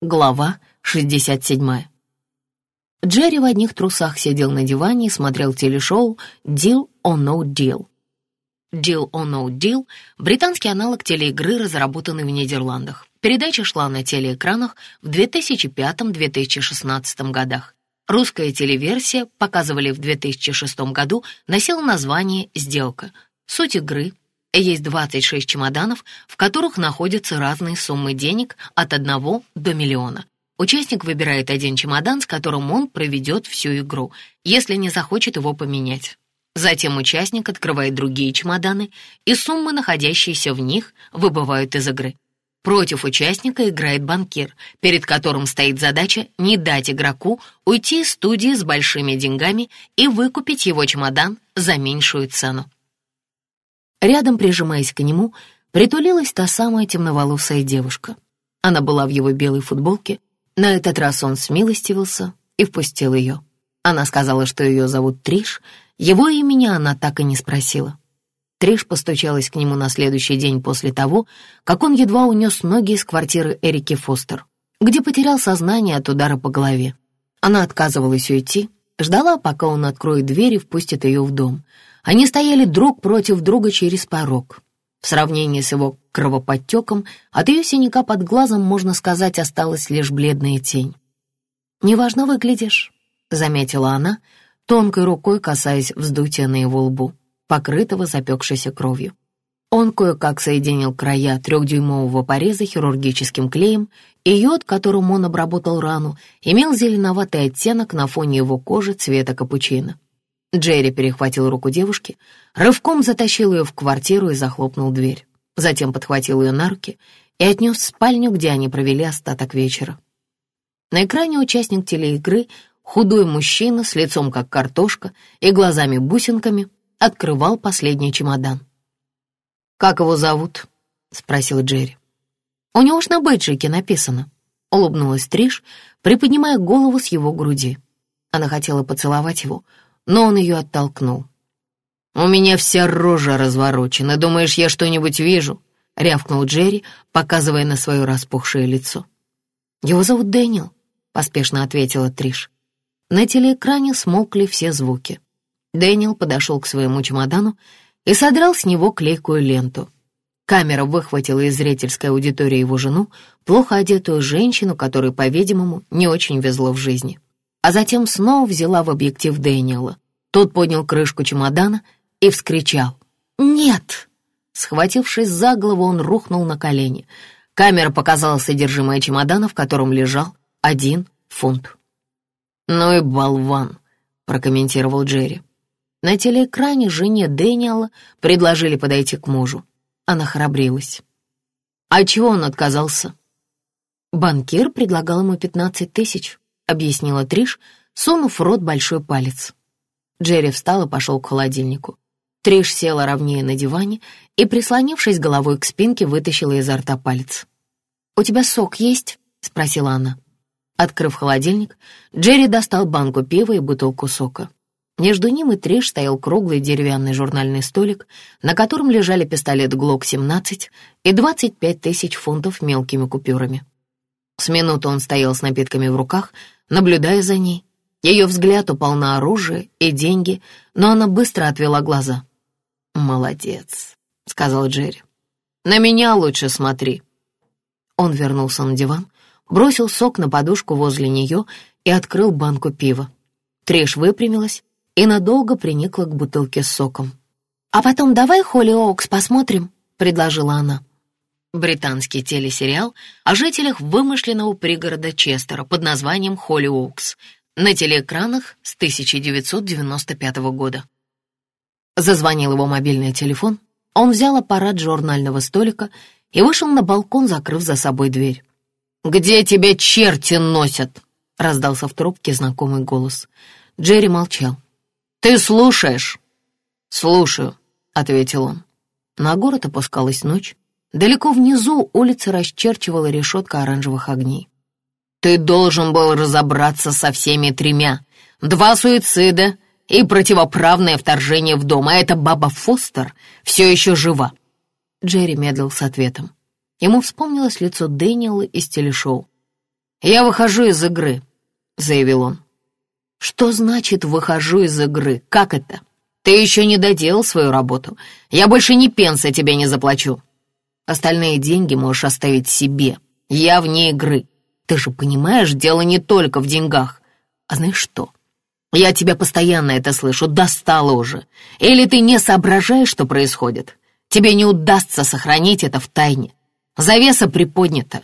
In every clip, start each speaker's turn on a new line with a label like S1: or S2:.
S1: Глава 67. Джерри в одних трусах сидел на диване и смотрел телешоу «Deal or No Deal». «Deal or No Deal» — британский аналог телеигры, разработанный в Нидерландах. Передача шла на телеэкранах в 2005-2016 годах. Русская телеверсия, показывали в 2006 году, носила название «Сделка». Суть игры — есть 26 чемоданов, в которых находятся разные суммы денег от 1 до миллиона. Участник выбирает один чемодан, с которым он проведет всю игру, если не захочет его поменять. Затем участник открывает другие чемоданы, и суммы, находящиеся в них, выбывают из игры. Против участника играет банкир, перед которым стоит задача не дать игроку уйти из студии с большими деньгами и выкупить его чемодан за меньшую цену. Рядом, прижимаясь к нему, притулилась та самая темноволосая девушка. Она была в его белой футболке. На этот раз он смилостивился и впустил ее. Она сказала, что ее зовут Триш. Его имени она так и не спросила. Триш постучалась к нему на следующий день после того, как он едва унес ноги из квартиры Эрики Фостер, где потерял сознание от удара по голове. Она отказывалась уйти, ждала, пока он откроет дверь и впустит ее в дом — они стояли друг против друга через порог. В сравнении с его кровоподтеком от ее синяка под глазом, можно сказать, осталась лишь бледная тень. «Неважно выглядишь», — заметила она, тонкой рукой касаясь вздутия на его лбу, покрытого запекшейся кровью. Он кое-как соединил края трехдюймового пореза хирургическим клеем, и йод, которым он обработал рану, имел зеленоватый оттенок на фоне его кожи цвета капучино. Джерри перехватил руку девушки, рывком затащил ее в квартиру и захлопнул дверь. Затем подхватил ее на руки и отнес в спальню, где они провели остаток вечера. На экране участник телеигры, худой мужчина с лицом как картошка и глазами-бусинками, открывал последний чемодан. «Как его зовут?» — спросил Джерри. «У него ж на бейджике написано», — улыбнулась Триш, приподнимая голову с его груди. Она хотела поцеловать его, — но он ее оттолкнул. «У меня вся рожа разворочена. Думаешь, я что-нибудь вижу?» — рявкнул Джерри, показывая на свое распухшее лицо. «Его зовут Дэниел», — поспешно ответила Триш. На телеэкране смолкли все звуки. Дэниел подошел к своему чемодану и содрал с него клейкую ленту. Камера выхватила из зрительской аудитории его жену, плохо одетую женщину, которой, по-видимому, не очень везло в жизни а затем снова взяла в объектив Дэниела. Тот поднял крышку чемодана и вскричал «Нет!». Схватившись за голову, он рухнул на колени. Камера показала содержимое чемодана, в котором лежал один фунт. «Ну и болван», — прокомментировал Джерри. На телеэкране жене Дэниела предложили подойти к мужу. Она храбрилась. А чего он отказался? Банкир предлагал ему пятнадцать тысяч объяснила Триш, сунув в рот большой палец. Джерри встал и пошел к холодильнику. Триш села ровнее на диване и, прислонившись головой к спинке, вытащила изо рта палец. «У тебя сок есть?» — спросила она. Открыв холодильник, Джерри достал банку пива и бутылку сока. Между ним и Триш стоял круглый деревянный журнальный столик, на котором лежали пистолет ГЛОК-17 и 25 тысяч фунтов мелкими купюрами. С минуты он стоял с напитками в руках, наблюдая за ней. Ее взгляд упал на оружие и деньги, но она быстро отвела глаза. «Молодец», — сказал Джерри. «На меня лучше смотри». Он вернулся на диван, бросил сок на подушку возле нее и открыл банку пива. Треш выпрямилась и надолго приникла к бутылке с соком. «А потом давай Холли Оукс посмотрим», — предложила она британский телесериал о жителях вымышленного пригорода Честера под названием Холлиоукс на телеэкранах с 1995 года. Зазвонил его мобильный телефон, он взял аппарат журнального столика и вышел на балкон, закрыв за собой дверь. «Где тебя черти носят?» — раздался в трубке знакомый голос. Джерри молчал. «Ты слушаешь?» «Слушаю», — ответил он. На город опускалась ночь. Далеко внизу улица расчерчивала решетка оранжевых огней. «Ты должен был разобраться со всеми тремя. Два суицида и противоправное вторжение в дом, а эта баба Фостер все еще жива». Джерри медлил с ответом. Ему вспомнилось лицо Дэниела из телешоу. «Я выхожу из игры», — заявил он. «Что значит «выхожу из игры»? Как это? Ты еще не доделал свою работу. Я больше ни пенса тебе не заплачу. Остальные деньги можешь оставить себе. Я вне игры. Ты же понимаешь, дело не только в деньгах. А знаешь что? Я тебя постоянно это слышу, достало уже. Или ты не соображаешь, что происходит? Тебе не удастся сохранить это в тайне. Завеса приподнята.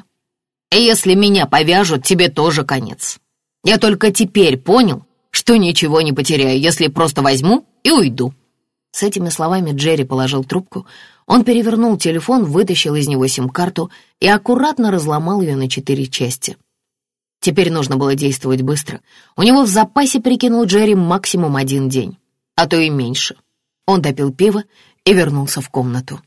S1: И если меня повяжут, тебе тоже конец. Я только теперь понял, что ничего не потеряю, если просто возьму и уйду». С этими словами Джерри положил трубку, он перевернул телефон, вытащил из него сим-карту и аккуратно разломал ее на четыре части. Теперь нужно было действовать быстро. У него в запасе, прикинул Джерри, максимум один день, а то и меньше. Он допил пиво и вернулся в комнату.